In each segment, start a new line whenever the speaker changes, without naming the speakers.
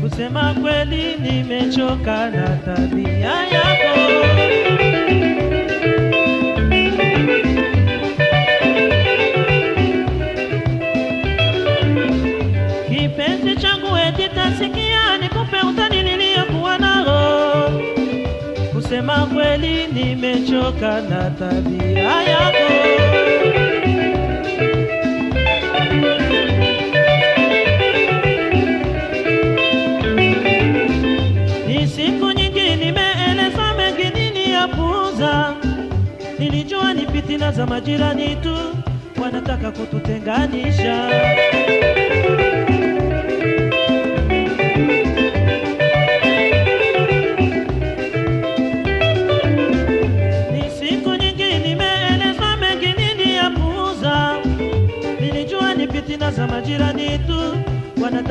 Kusema kweli nimechoka na tabia yako. Kusema kweli nimechoka na tabia yako. Ni siku nyingi nimeeleza mengi niliyapuuza. Nilijua ni fitina za majirani tu wanataka kututenganisha.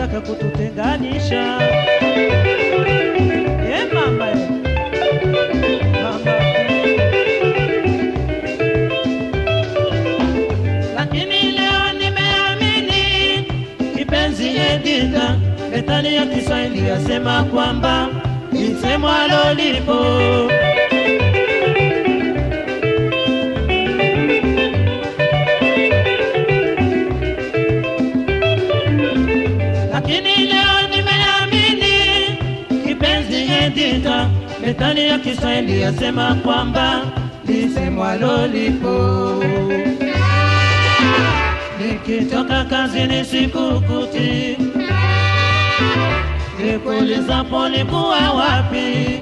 Wanataka kututenganisha. Eh, mama. Mama. Lakini leo nimeamini kipenzi Edita, methali ya Kiswahili yasema kwamba lipo. Lakini Edita, methali ya Kiswahili yasema kwamba lisemwalo lipo. Nikitoka kazini sikukuti, nikuulizapo nikuwa wapi?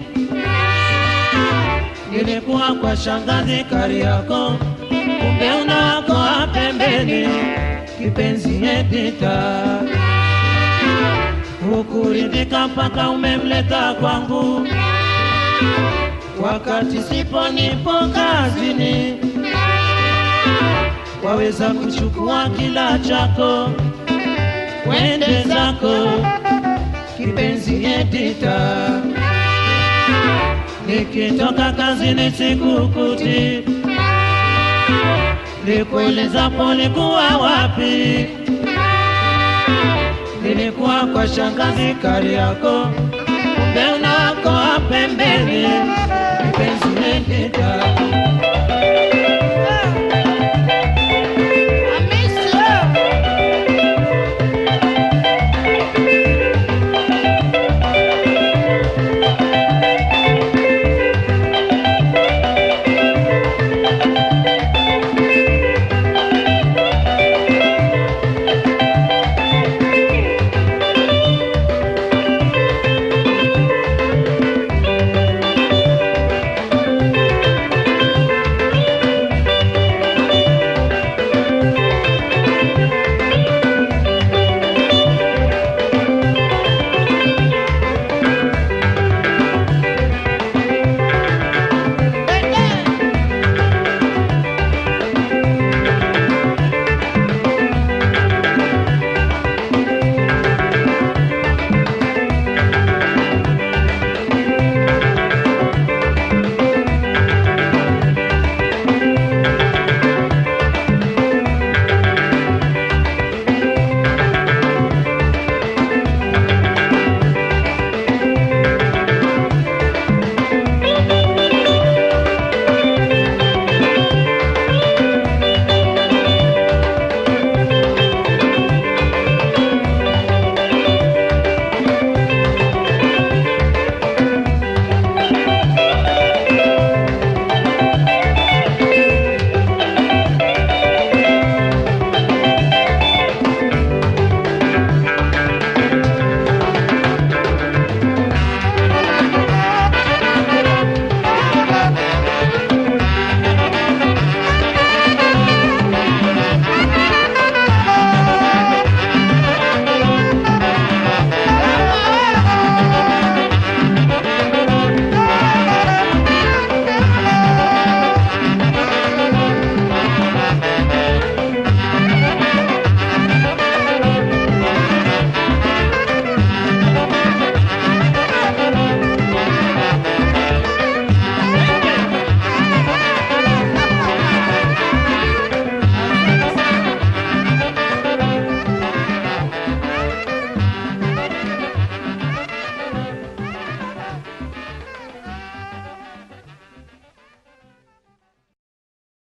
Nilikuwa kwa shangazi Kariako, kumbe unako pembeni, kipenzi Edita. Hukuridhika mpaka umemleta kwangu, wakati sipo nipo kazini. Waweza kuchukua kila chako. Wende zako, kipenzi Edita. Nikitoka kazini sikukuti, poli kuwa wapi? Nilikuwa kwa shangazi kari Kariako,